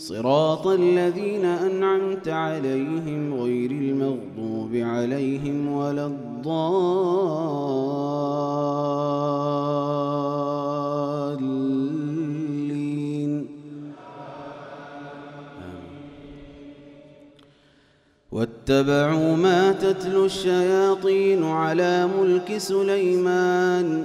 صراط الذين أنعمت عليهم غير المغضوب عليهم ولا الضالين. واتبعوا ما تتلو الشياطين على ملك سليمان.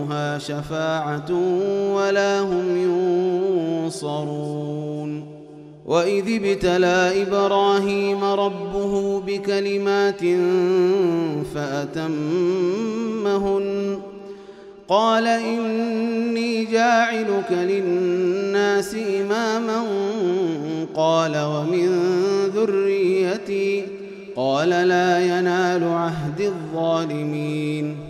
تنفعها شفاعة ولا هم ينصرون. وإذ ابتلى إبراهيم ربه بكلمات فأتمهن. قال إني جاعلك للناس إماما. قال ومن ذريتي. قال لا ينال عهد الظالمين.